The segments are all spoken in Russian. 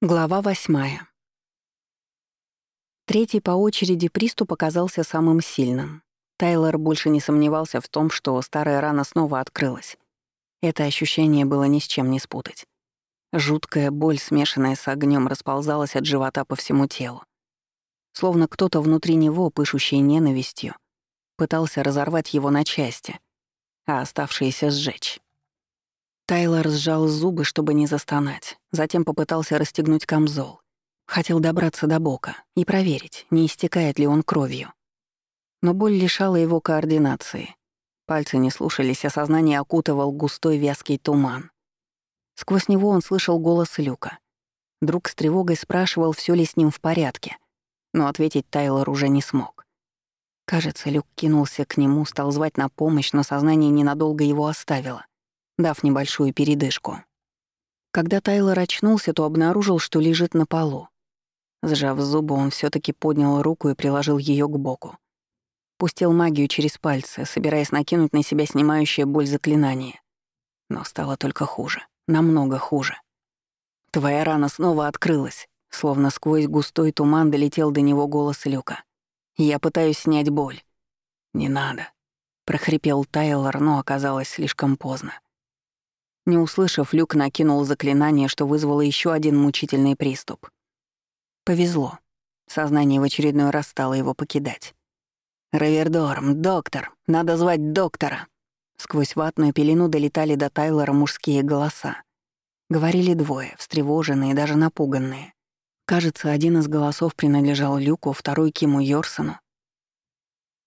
Глава восьмая. Третий по очереди приступ оказался самым сильным. Тайлор больше не сомневался в том, что старая рана снова открылась. Это ощущение было ни с чем не спутать. Жуткая боль, смешанная с огнем, расползалась от живота по всему телу. Словно кто-то внутри него, пышущий ненавистью, пытался разорвать его на части, а оставшиеся сжечь. Тайлор сжал зубы, чтобы не застонать. Затем попытался расстегнуть камзол. Хотел добраться до бока и проверить, не истекает ли он кровью. Но боль лишала его координации. Пальцы не слушались, а сознание окутывал густой вязкий туман. Сквозь него он слышал голос Люка. Друг с тревогой спрашивал, все ли с ним в порядке, но ответить Тайлор уже не смог. Кажется, Люк кинулся к нему, стал звать на помощь, но сознание ненадолго его оставило дав небольшую передышку. Когда Тайлор очнулся, то обнаружил, что лежит на полу. Сжав зубы, он все таки поднял руку и приложил ее к боку. Пустил магию через пальцы, собираясь накинуть на себя снимающее боль заклинание. Но стало только хуже. Намного хуже. «Твоя рана снова открылась», словно сквозь густой туман долетел до него голос Люка. «Я пытаюсь снять боль». «Не надо», — прохрипел Тайлор, но оказалось слишком поздно. Не услышав, Люк накинул заклинание, что вызвало еще один мучительный приступ. Повезло. Сознание в очередной раз стало его покидать. «Равердорм, доктор! Надо звать доктора!» Сквозь ватную пелену долетали до Тайлора мужские голоса. Говорили двое, встревоженные, даже напуганные. Кажется, один из голосов принадлежал Люку, второй — Киму Йорсону.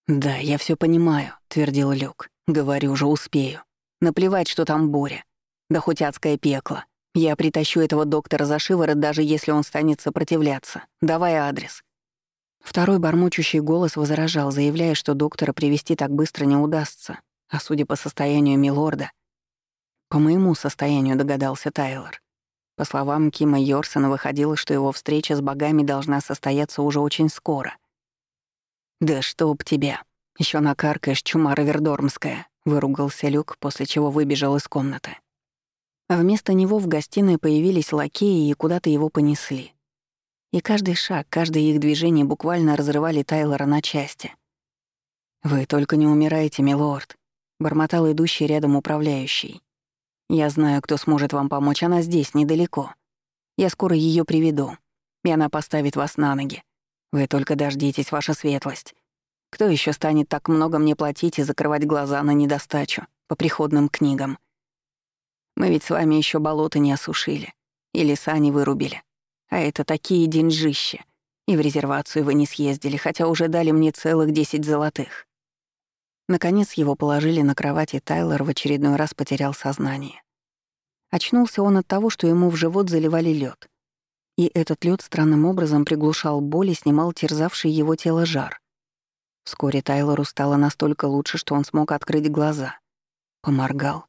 «Да, я все понимаю», — твердил Люк. «Говорю же, успею. Наплевать, что там буря. Да хоть адское пекло. Я притащу этого доктора за шиворот, даже если он станет сопротивляться. Давай адрес». Второй бормочущий голос возражал, заявляя, что доктора привести так быстро не удастся, а судя по состоянию милорда... По моему состоянию догадался Тайлор. По словам Кима Йорсона, выходило, что его встреча с богами должна состояться уже очень скоро. «Да чтоб тебя! Еще накаркаешь, чума равердормская!» — выругался Люк, после чего выбежал из комнаты. А вместо него в гостиной появились лакеи и куда-то его понесли. И каждый шаг, каждое их движение буквально разрывали Тайлора на части. «Вы только не умираете, милорд», — бормотал идущий рядом управляющий. «Я знаю, кто сможет вам помочь, она здесь, недалеко. Я скоро ее приведу, и она поставит вас на ноги. Вы только дождитесь, ваша светлость. Кто еще станет так много мне платить и закрывать глаза на недостачу по приходным книгам?» Мы ведь с вами еще болото не осушили. И леса не вырубили. А это такие деньжища. И в резервацию вы не съездили, хотя уже дали мне целых десять золотых. Наконец его положили на кровать, и Тайлор в очередной раз потерял сознание. Очнулся он от того, что ему в живот заливали лед, И этот лед странным образом приглушал боль и снимал терзавший его тело жар. Вскоре Тайлору стало настолько лучше, что он смог открыть глаза. Поморгал.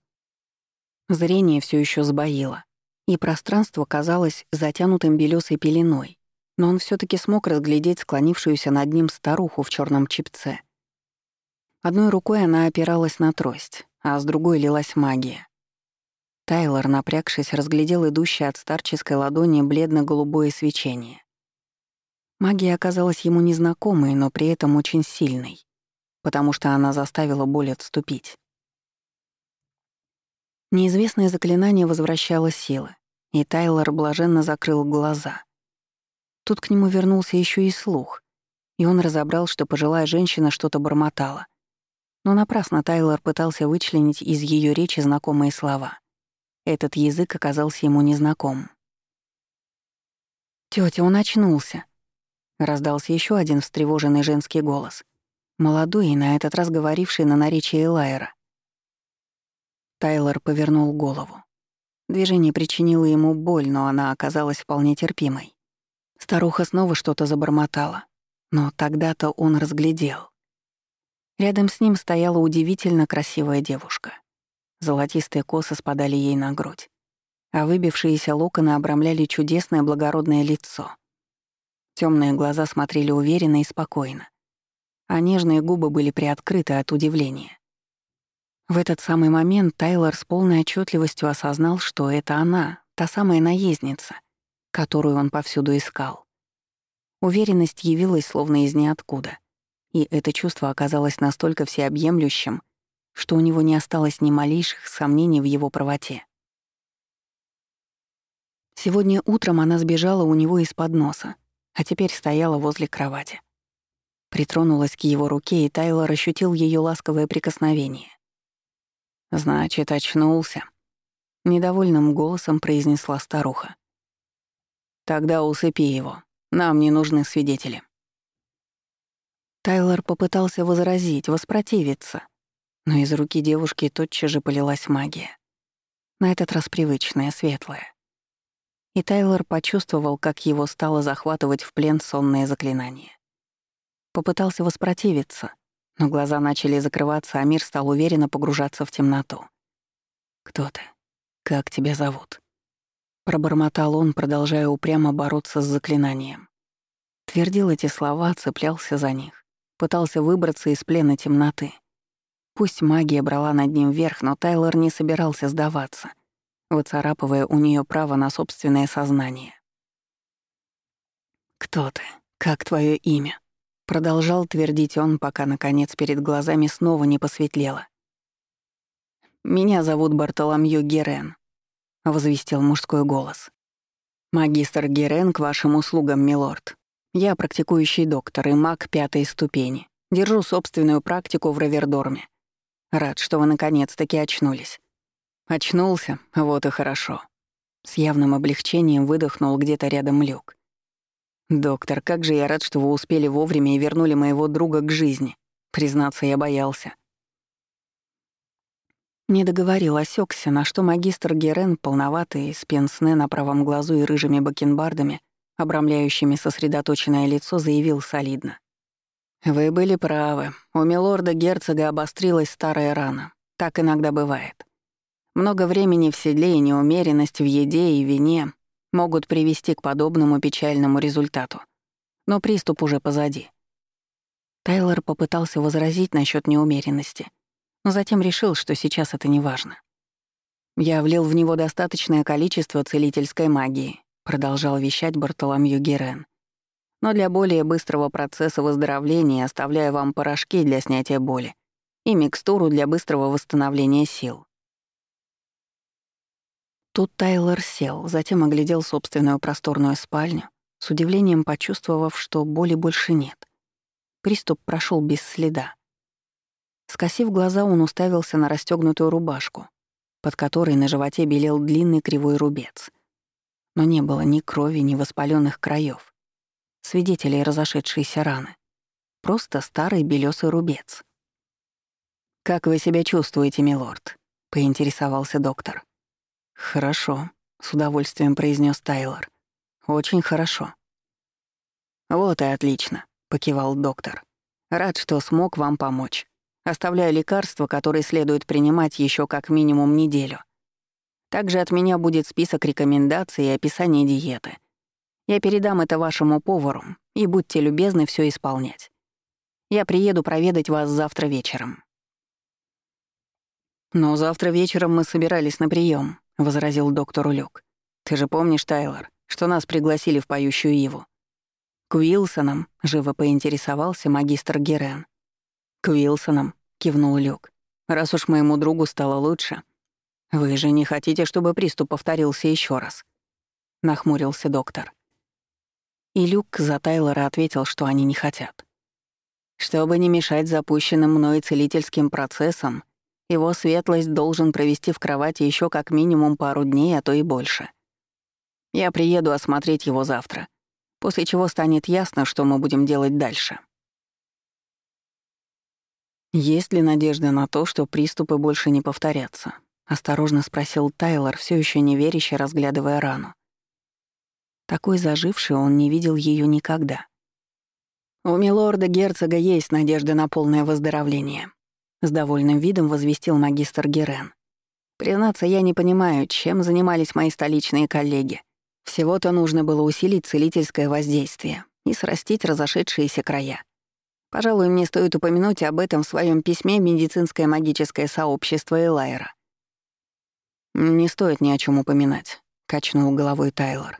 Зрение все еще сбоило, и пространство казалось затянутым белесой пеленой, но он все таки смог разглядеть склонившуюся над ним старуху в черном чипце. Одной рукой она опиралась на трость, а с другой лилась магия. Тайлор, напрягшись, разглядел идущее от старческой ладони бледно-голубое свечение. Магия оказалась ему незнакомой, но при этом очень сильной, потому что она заставила боль отступить. Неизвестное заклинание возвращало силы, и Тайлор блаженно закрыл глаза. Тут к нему вернулся еще и слух, и он разобрал, что пожилая женщина что-то бормотала. Но напрасно Тайлор пытался вычленить из ее речи знакомые слова. Этот язык оказался ему незнаком. Тетя, он очнулся!» — раздался еще один встревоженный женский голос. Молодой и на этот раз говоривший на наречии Элайра. Тайлор повернул голову. Движение причинило ему боль, но она оказалась вполне терпимой. Старуха снова что-то забормотала, но тогда-то он разглядел. Рядом с ним стояла удивительно красивая девушка. Золотистые косы спадали ей на грудь, а выбившиеся локоны обрамляли чудесное благородное лицо. Темные глаза смотрели уверенно и спокойно, а нежные губы были приоткрыты от удивления. В этот самый момент Тайлор с полной отчетливостью осознал, что это она, та самая наездница, которую он повсюду искал. Уверенность явилась словно из ниоткуда, и это чувство оказалось настолько всеобъемлющим, что у него не осталось ни малейших сомнений в его правоте. Сегодня утром она сбежала у него из-под носа, а теперь стояла возле кровати. Притронулась к его руке, и Тайлор ощутил ее ласковое прикосновение. «Значит, очнулся», — недовольным голосом произнесла старуха. «Тогда усыпи его. Нам не нужны свидетели». Тайлор попытался возразить, воспротивиться, но из руки девушки тотчас же полилась магия. На этот раз привычная, светлая. И Тайлор почувствовал, как его стало захватывать в плен сонное заклинание. Попытался воспротивиться, но глаза начали закрываться, а мир стал уверенно погружаться в темноту. «Кто ты? Как тебя зовут?» Пробормотал он, продолжая упрямо бороться с заклинанием. Твердил эти слова, цеплялся за них, пытался выбраться из плена темноты. Пусть магия брала над ним верх, но Тайлор не собирался сдаваться, выцарапывая у нее право на собственное сознание. «Кто ты? Как твое имя?» Продолжал твердить он, пока, наконец, перед глазами снова не посветлело. «Меня зовут Бартоломью Герен», — возвестил мужской голос. «Магистр Герен к вашим услугам, милорд. Я практикующий доктор и маг пятой ступени. Держу собственную практику в Равердорме. Рад, что вы наконец-таки очнулись». «Очнулся? Вот и хорошо». С явным облегчением выдохнул где-то рядом люк. «Доктор, как же я рад, что вы успели вовремя и вернули моего друга к жизни. Признаться, я боялся». Не договорил, осекся, на что магистр Герен, полноватый, с пенсне на правом глазу и рыжими бакенбардами, обрамляющими сосредоточенное лицо, заявил солидно. «Вы были правы. У милорда-герцога обострилась старая рана. Так иногда бывает. Много времени в седле и неумеренность в еде и вине могут привести к подобному печальному результату. Но приступ уже позади. Тайлор попытался возразить насчет неумеренности, но затем решил, что сейчас это не важно. «Я влил в него достаточное количество целительской магии», продолжал вещать Бартоломью Герен. «Но для более быстрого процесса выздоровления оставляю вам порошки для снятия боли и микстуру для быстрого восстановления сил. Тут Тайлер сел, затем оглядел собственную просторную спальню, с удивлением почувствовав, что боли больше нет. Приступ прошел без следа. Скосив глаза, он уставился на расстегнутую рубашку, под которой на животе белел длинный кривой рубец. Но не было ни крови, ни воспаленных краев, свидетелей разошедшейся раны. Просто старый белесый рубец. «Как вы себя чувствуете, милорд?» — поинтересовался доктор. «Хорошо», — с удовольствием произнес Тайлор. «Очень хорошо». «Вот и отлично», — покивал доктор. «Рад, что смог вам помочь. Оставляю лекарства, которые следует принимать еще как минимум неделю. Также от меня будет список рекомендаций и описание диеты. Я передам это вашему повару, и будьте любезны все исполнять. Я приеду проведать вас завтра вечером». «Но завтра вечером мы собирались на прием, — возразил доктор Люк. «Ты же помнишь, Тайлор, что нас пригласили в поющую Иву?» «К Уилсонам», — живо поинтересовался магистр Герен. «К Уилсонам», — кивнул Люк. «Раз уж моему другу стало лучше, вы же не хотите, чтобы приступ повторился еще раз?» — нахмурился доктор. И Люк за Тайлора ответил, что они не хотят. Чтобы не мешать запущенным мной целительским процессам, его светлость должен провести в кровати еще как минимум пару дней, а то и больше. Я приеду осмотреть его завтра, после чего станет ясно, что мы будем делать дальше. «Есть ли надежда на то, что приступы больше не повторятся?» — осторожно спросил Тайлор, все еще неверяще разглядывая рану. Такой заживший он не видел ее никогда. «У милорда-герцога есть надежда на полное выздоровление», с довольным видом возвестил магистр Герен. Признаться, я не понимаю, чем занимались мои столичные коллеги. Всего-то нужно было усилить целительское воздействие и срастить разошедшиеся края. Пожалуй, мне стоит упомянуть об этом в своем письме «Медицинское магическое сообщество Элайра». «Не стоит ни о чем упоминать», — качнул головой Тайлор.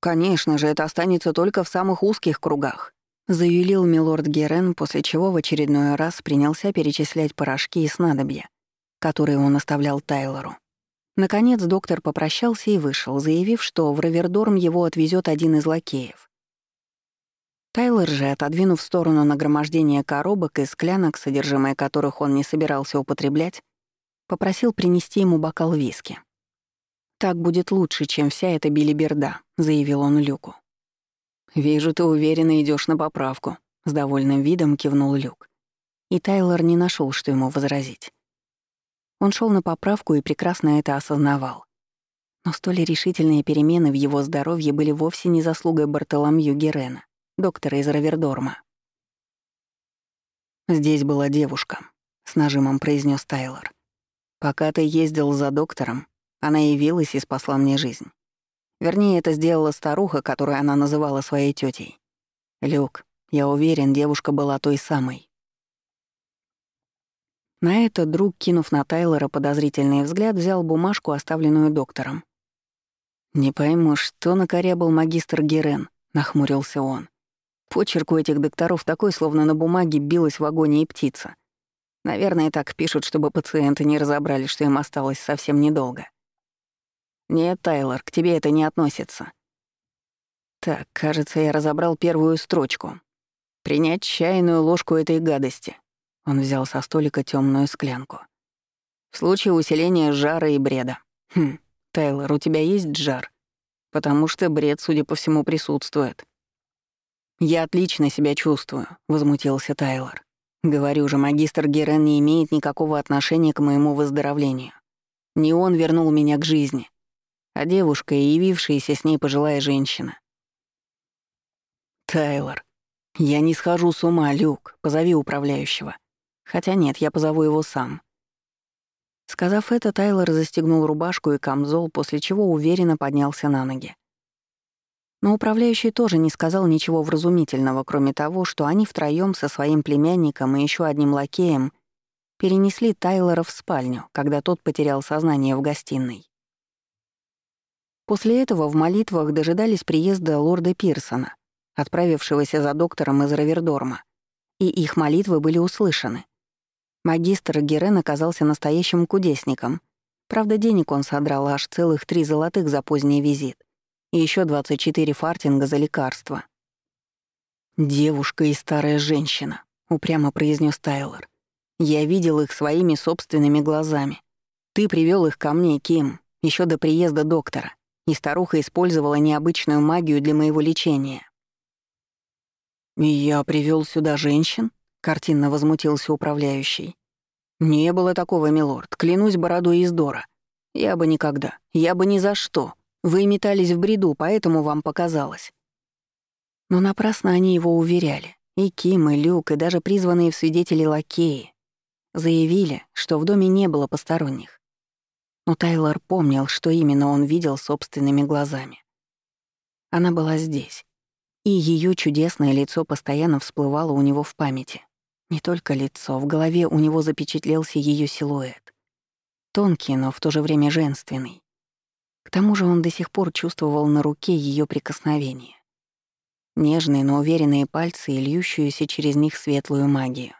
конечно же, это останется только в самых узких кругах», заявил милорд Герен, после чего в очередной раз принялся перечислять порошки и снадобья, которые он оставлял Тайлору. Наконец доктор попрощался и вышел, заявив, что в Равердорм его отвезет один из лакеев. Тайлор же, отодвинув в сторону нагромождение коробок и склянок, содержимое которых он не собирался употреблять, попросил принести ему бокал виски. «Так будет лучше, чем вся эта билиберда», — заявил он Люку. «Вижу, ты уверенно идешь на поправку», — с довольным видом кивнул Люк. И Тайлор не нашел, что ему возразить. Он шел на поправку и прекрасно это осознавал. Но столь решительные перемены в его здоровье были вовсе не заслугой Бартоломью Герена, доктора из Равердорма. «Здесь была девушка», — с нажимом произнес Тайлор. «Пока ты ездил за доктором, она явилась и спасла мне жизнь. Вернее, это сделала старуха, которую она называла своей тетей. Люк, я уверен, девушка была той самой. На это друг, кинув на Тайлора подозрительный взгляд, взял бумажку, оставленную доктором. «Не пойму, что накорябал магистр Герен», — нахмурился он. Почерк у этих докторов такой, словно на бумаге билась в агонии птица. Наверное, так пишут, чтобы пациенты не разобрали, что им осталось совсем недолго. «Нет, Тайлор, к тебе это не относится». Так, кажется, я разобрал первую строчку. «Принять чайную ложку этой гадости». Он взял со столика темную склянку. «В случае усиления жара и бреда». «Хм, Тайлор, у тебя есть жар?» «Потому что бред, судя по всему, присутствует». «Я отлично себя чувствую», — возмутился Тайлор. «Говорю же, магистр Герен не имеет никакого отношения к моему выздоровлению. Не он вернул меня к жизни а девушка и явившаяся с ней пожилая женщина. «Тайлор, я не схожу с ума, Люк, позови управляющего. Хотя нет, я позову его сам». Сказав это, Тайлор застегнул рубашку и камзол, после чего уверенно поднялся на ноги. Но управляющий тоже не сказал ничего вразумительного, кроме того, что они втроём со своим племянником и еще одним лакеем перенесли Тайлора в спальню, когда тот потерял сознание в гостиной. После этого в молитвах дожидались приезда лорда Пирсона, отправившегося за доктором из Равердорма, и их молитвы были услышаны. Магистр Герен оказался настоящим кудесником. Правда, денег он содрал аж целых три золотых за поздний визит и еще 24 фартинга за лекарства. «Девушка и старая женщина», — упрямо произнес Тайлор. «Я видел их своими собственными глазами. Ты привел их ко мне, Ким, еще до приезда доктора и старуха использовала необычную магию для моего лечения. «Я привел сюда женщин?» — картинно возмутился управляющий. «Не было такого, милорд, клянусь бородой из Дора. Я бы никогда, я бы ни за что. Вы метались в бреду, поэтому вам показалось». Но напрасно они его уверяли. И Ким, и Люк, и даже призванные в свидетели лакеи заявили, что в доме не было посторонних. Но Тайлор помнил, что именно он видел собственными глазами. Она была здесь, и ее чудесное лицо постоянно всплывало у него в памяти. Не только лицо, в голове у него запечатлелся ее силуэт. Тонкий, но в то же время женственный. К тому же он до сих пор чувствовал на руке ее прикосновение. Нежные, но уверенные пальцы и льющуюся через них светлую магию.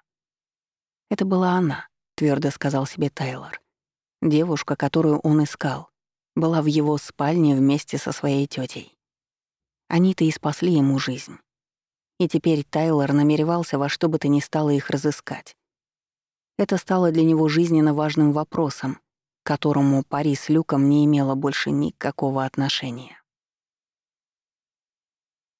«Это была она», — твердо сказал себе Тайлор. Девушка, которую он искал, была в его спальне вместе со своей тетей. Они-то и спасли ему жизнь. И теперь Тайлор намеревался во что бы то ни стало их разыскать. Это стало для него жизненно важным вопросом, к которому пари с Люком не имело больше никакого отношения.